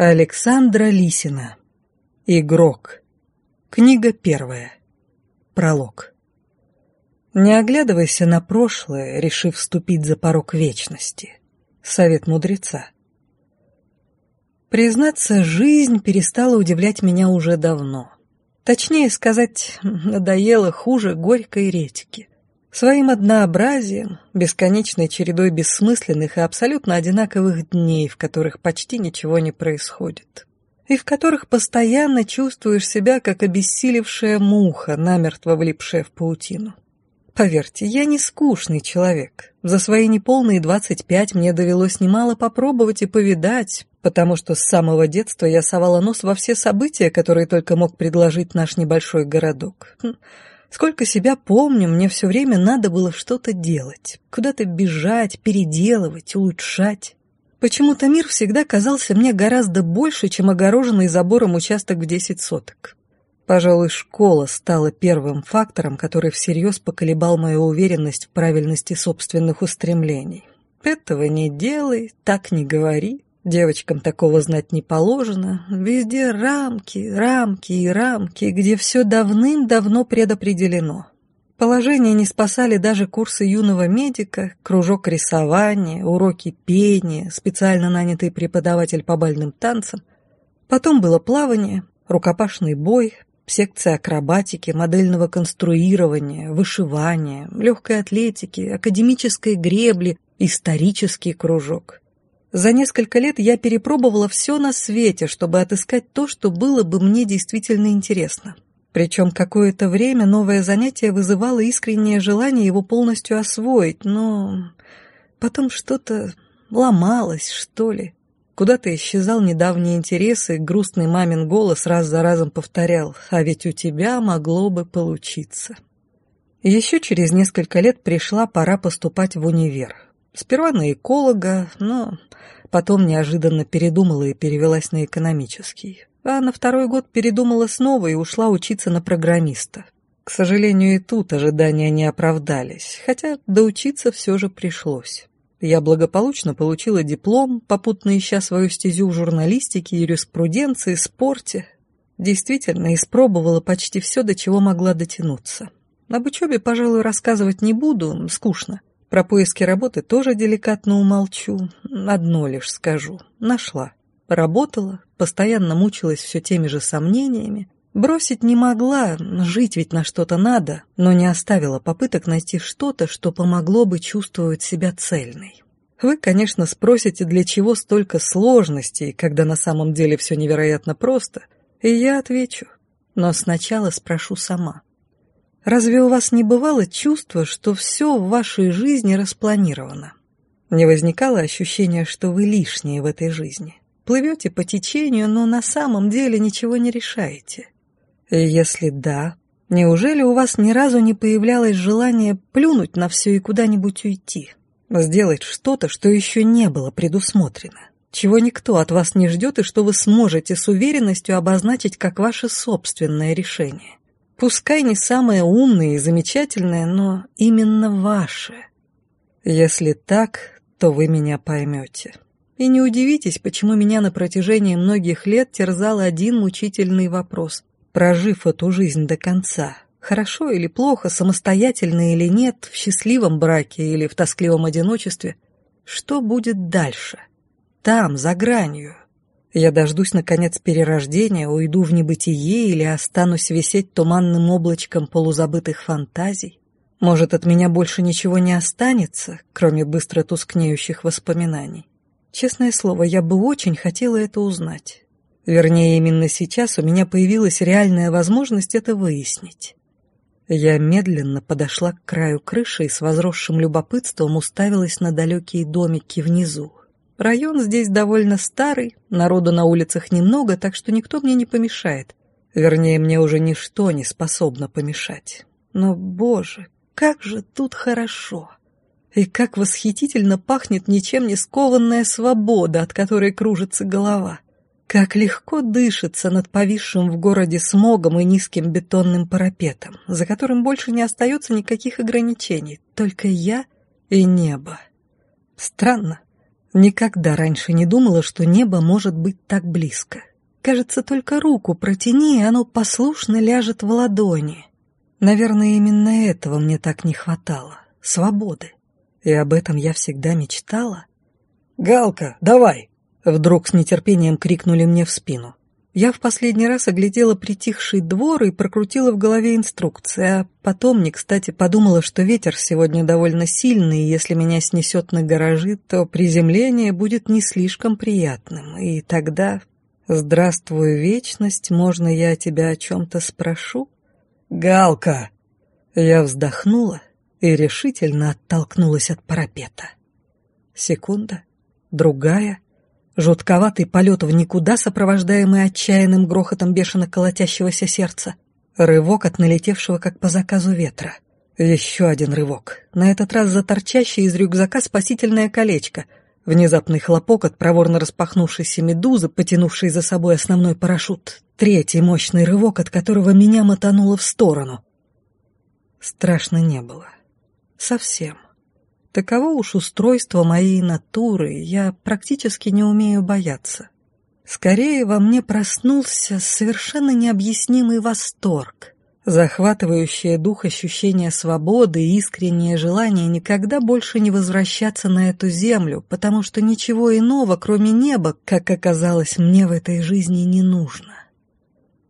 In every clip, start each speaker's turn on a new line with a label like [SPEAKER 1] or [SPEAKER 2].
[SPEAKER 1] Александра Лисина. Игрок. Книга первая. Пролог. Не оглядывайся на прошлое, решив вступить за порог вечности. Совет мудреца. Признаться, жизнь перестала удивлять меня уже давно. Точнее сказать, надоело хуже горькой редьки. Своим однообразием, бесконечной чередой бессмысленных и абсолютно одинаковых дней, в которых почти ничего не происходит. И в которых постоянно чувствуешь себя, как обессилевшая муха, намертво влипшая в паутину. Поверьте, я не скучный человек. За свои неполные двадцать пять мне довелось немало попробовать и повидать, потому что с самого детства я совала нос во все события, которые только мог предложить наш небольшой городок. Сколько себя помню, мне все время надо было что-то делать, куда-то бежать, переделывать, улучшать. Почему-то мир всегда казался мне гораздо больше, чем огороженный забором участок в десять соток. Пожалуй, школа стала первым фактором, который всерьез поколебал мою уверенность в правильности собственных устремлений. Этого не делай, так не говори, Девочкам такого знать не положено. Везде рамки, рамки и рамки, где все давным-давно предопределено. Положение не спасали даже курсы юного медика, кружок рисования, уроки пения, специально нанятый преподаватель по бальным танцам. Потом было плавание, рукопашный бой, секция акробатики, модельного конструирования, вышивания, легкой атлетики, академической гребли, исторический кружок. За несколько лет я перепробовала все на свете, чтобы отыскать то, что было бы мне действительно интересно. Причем какое-то время новое занятие вызывало искреннее желание его полностью освоить, но потом что-то ломалось, что ли. Куда-то исчезал недавний интерес, и грустный мамин голос раз за разом повторял «А ведь у тебя могло бы получиться». Еще через несколько лет пришла пора поступать в универ. Сперва на эколога, но потом неожиданно передумала и перевелась на экономический. А на второй год передумала снова и ушла учиться на программиста. К сожалению, и тут ожидания не оправдались, хотя доучиться все же пришлось. Я благополучно получила диплом, попутно ища свою стезю в журналистике, юриспруденции, спорте. Действительно, испробовала почти все, до чего могла дотянуться. Об учебе, пожалуй, рассказывать не буду, скучно. Про поиски работы тоже деликатно умолчу. Одно лишь скажу. Нашла. Работала, постоянно мучилась все теми же сомнениями. Бросить не могла, жить ведь на что-то надо, но не оставила попыток найти что-то, что помогло бы чувствовать себя цельной. Вы, конечно, спросите, для чего столько сложностей, когда на самом деле все невероятно просто, и я отвечу. Но сначала спрошу сама. Разве у вас не бывало чувства, что все в вашей жизни распланировано? Не возникало ощущения, что вы лишние в этой жизни? Плывете по течению, но на самом деле ничего не решаете? И если да, неужели у вас ни разу не появлялось желание плюнуть на все и куда-нибудь уйти? Сделать что-то, что еще не было предусмотрено? Чего никто от вас не ждет и что вы сможете с уверенностью обозначить как ваше собственное решение? Пускай не самое умное и замечательное, но именно ваше. Если так, то вы меня поймете. И не удивитесь, почему меня на протяжении многих лет терзал один мучительный вопрос. Прожив эту жизнь до конца, хорошо или плохо, самостоятельно или нет, в счастливом браке или в тоскливом одиночестве, что будет дальше? Там, за гранью, я дождусь, наконец, перерождения, уйду в небытие или останусь висеть туманным облачком полузабытых фантазий. Может, от меня больше ничего не останется, кроме быстро тускнеющих воспоминаний. Честное слово, я бы очень хотела это узнать. Вернее, именно сейчас у меня появилась реальная возможность это выяснить. Я медленно подошла к краю крыши и с возросшим любопытством уставилась на далекие домики внизу. Район здесь довольно старый, народу на улицах немного, так что никто мне не помешает. Вернее, мне уже ничто не способно помешать. Но, боже, как же тут хорошо! И как восхитительно пахнет ничем не скованная свобода, от которой кружится голова. Как легко дышится над повисшим в городе смогом и низким бетонным парапетом, за которым больше не остается никаких ограничений, только я и небо. Странно, Никогда раньше не думала, что небо может быть так близко. Кажется, только руку протяни, и оно послушно ляжет в ладони. Наверное, именно этого мне так не хватало. Свободы. И об этом я всегда мечтала.
[SPEAKER 2] «Галка, давай!»
[SPEAKER 1] Вдруг с нетерпением крикнули мне в спину. Я в последний раз оглядела притихший двор и прокрутила в голове инструкции, а потом не кстати подумала, что ветер сегодня довольно сильный, и если меня снесет на гаражи, то приземление будет не слишком приятным, и тогда... «Здравствуй, вечность, можно я тебя о чем-то спрошу?»
[SPEAKER 2] «Галка!»
[SPEAKER 1] Я вздохнула и решительно оттолкнулась от парапета. Секунда, другая — Жутковатый полет в никуда, сопровождаемый отчаянным грохотом бешено колотящегося сердца. Рывок от налетевшего, как по заказу ветра. Еще один рывок. На этот раз за торчащее из рюкзака спасительное колечко. Внезапный хлопок от проворно распахнувшейся медузы, потянувшей за собой основной парашют. Третий мощный рывок, от которого меня мотануло в сторону. Страшно не было. Совсем. Таково уж устройство моей натуры, я практически не умею бояться. Скорее во мне проснулся совершенно необъяснимый восторг, захватывающее дух ощущение свободы и искреннее желание никогда больше не возвращаться на эту землю, потому что ничего иного, кроме неба, как оказалось, мне в этой жизни не нужно.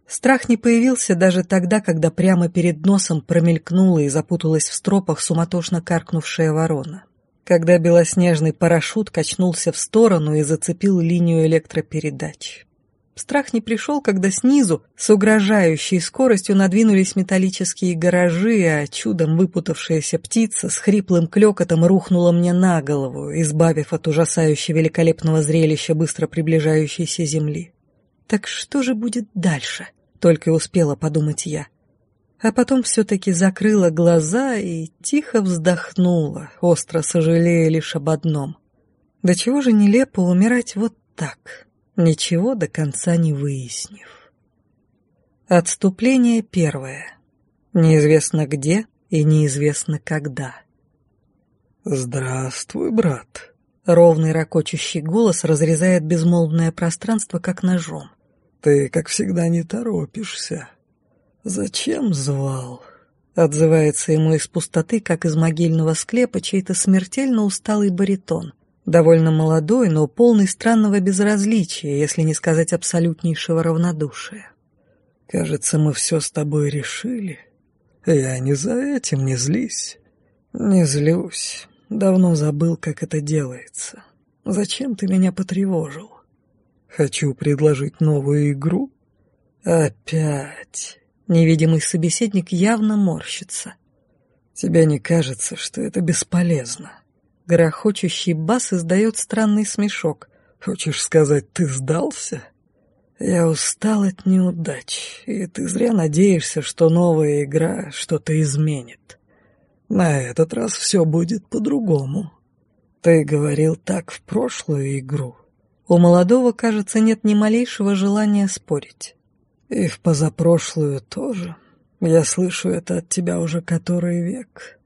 [SPEAKER 1] Страх не появился даже тогда, когда прямо перед носом промелькнула и запуталась в стропах суматошно каркнувшая ворона. Когда белоснежный парашют качнулся в сторону и зацепил линию электропередач. Страх не пришел, когда снизу с угрожающей скоростью надвинулись металлические гаражи, а чудом выпутавшаяся птица с хриплым клёкотом рухнула мне на голову, избавив от ужасающе великолепного зрелища быстро приближающейся земли. Так что же будет дальше? Только успела подумать я. А потом все-таки закрыла глаза и тихо вздохнула, остро сожалея лишь об одном. Да чего же нелепо умирать вот так, ничего до конца не выяснив. Отступление первое. Неизвестно где и неизвестно когда.
[SPEAKER 2] «Здравствуй, брат»,
[SPEAKER 1] Ровный ракочущий голос разрезает безмолвное пространство, как ножом.
[SPEAKER 2] Ты, как всегда, не торопишься. Зачем звал?
[SPEAKER 1] Отзывается ему из пустоты, как из могильного склепа, чей-то смертельно усталый баритон. Довольно молодой, но полный странного безразличия, если не сказать абсолютнейшего равнодушия.
[SPEAKER 2] Кажется, мы все с тобой решили. Я не за этим, не злись. Не злюсь. Давно забыл, как это делается. Зачем ты меня потревожил? Хочу предложить новую игру. Опять.
[SPEAKER 1] Невидимый собеседник явно морщится.
[SPEAKER 2] Тебе не кажется, что это бесполезно?
[SPEAKER 1] Грохочущий бас издает странный смешок.
[SPEAKER 2] Хочешь сказать, ты сдался? Я устал от неудач, и ты зря надеешься, что новая игра что-то изменит. На этот раз все будет по-другому. Ты говорил так в прошлую игру,
[SPEAKER 1] у молодого, кажется, нет ни малейшего желания спорить.
[SPEAKER 2] И в позапрошлую тоже. Я слышу это от тебя уже который век.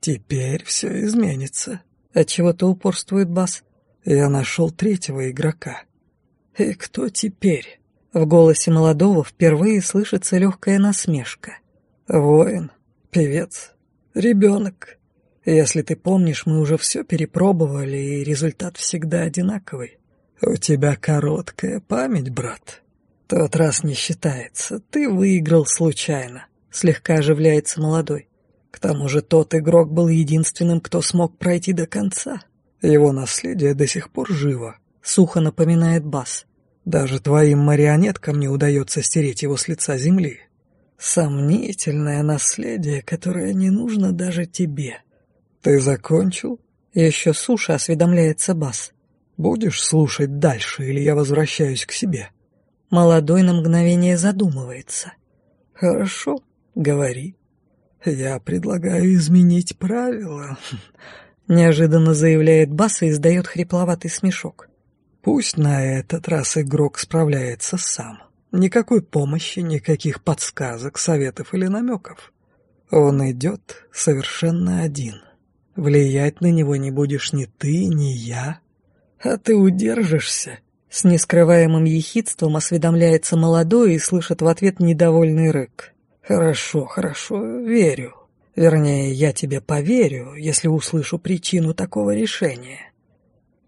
[SPEAKER 2] Теперь все изменится.
[SPEAKER 1] Отчего-то упорствует Бас.
[SPEAKER 2] Я нашел третьего игрока. И кто теперь?
[SPEAKER 1] В голосе молодого впервые слышится легкая насмешка.
[SPEAKER 2] Воин, певец, ребенок. Если ты помнишь, мы уже все перепробовали, и результат всегда одинаковый. «У тебя короткая память, брат. Тот раз не считается, ты выиграл случайно», — слегка оживляется молодой. «К тому же тот игрок был единственным, кто смог пройти до конца. Его наследие до сих пор живо», — сухо напоминает Бас. «Даже твоим марионеткам не удается стереть его с лица земли. Сомнительное наследие, которое не нужно даже тебе. Ты закончил?»
[SPEAKER 1] Еще суша осведомляется Бас.
[SPEAKER 2] Будешь слушать дальше, или я возвращаюсь к себе?»
[SPEAKER 1] Молодой на мгновение задумывается.
[SPEAKER 2] «Хорошо, говори. Я предлагаю изменить правила», —
[SPEAKER 1] неожиданно заявляет Бас и издает хрипловатый смешок.
[SPEAKER 2] «Пусть на этот раз игрок справляется сам. Никакой помощи, никаких подсказок, советов или намеков. Он идет совершенно один. Влиять на него не будешь ни ты, ни я, А ты удержишься?»
[SPEAKER 1] С нескрываемым ехидством осведомляется молодой и слышит в ответ недовольный рык.
[SPEAKER 2] «Хорошо, хорошо, верю. Вернее, я тебе поверю, если услышу причину такого решения.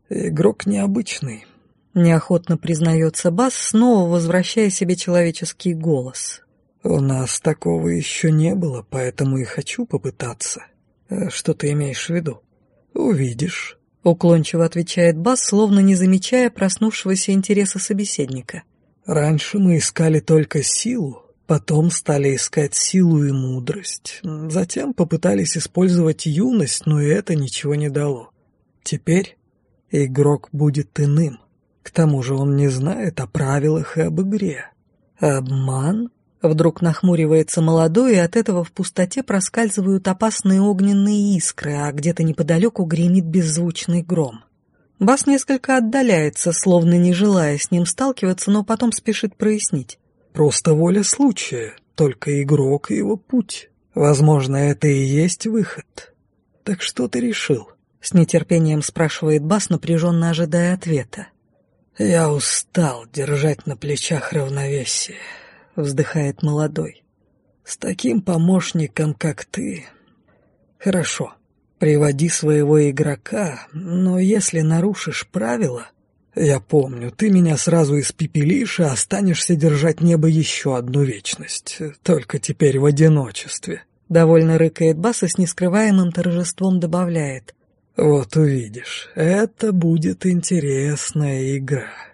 [SPEAKER 2] Игрок необычный».
[SPEAKER 1] Неохотно признается Бас, снова возвращая себе человеческий голос.
[SPEAKER 2] «У нас такого еще не было, поэтому и хочу попытаться. Э, что ты имеешь в виду? Увидишь».
[SPEAKER 1] Уклончиво отвечает Бас, словно не замечая проснувшегося интереса собеседника.
[SPEAKER 2] «Раньше мы искали только силу, потом стали искать силу и мудрость. Затем попытались использовать юность, но и это ничего не дало. Теперь игрок будет иным. К тому же он не знает о правилах и об игре.
[SPEAKER 1] Обман?» Вдруг нахмуривается молодой, и от этого в пустоте проскальзывают опасные огненные искры, а где-то неподалеку гремит беззвучный гром. Бас несколько отдаляется, словно не желая с ним сталкиваться, но потом спешит прояснить.
[SPEAKER 2] «Просто воля случая, только игрок и его путь. Возможно, это и есть выход. Так что ты решил?»
[SPEAKER 1] С нетерпением спрашивает Бас, напряженно ожидая ответа.
[SPEAKER 2] «Я устал держать на плечах равновесие». — вздыхает молодой. «С таким помощником, как ты...» «Хорошо, приводи своего игрока, но если нарушишь правила...» «Я помню, ты меня сразу испепелишь и останешься держать небо еще одну вечность, только теперь в одиночестве».
[SPEAKER 1] Довольно рыкает Бас и с нескрываемым торжеством добавляет.
[SPEAKER 2] «Вот увидишь, это будет интересная игра».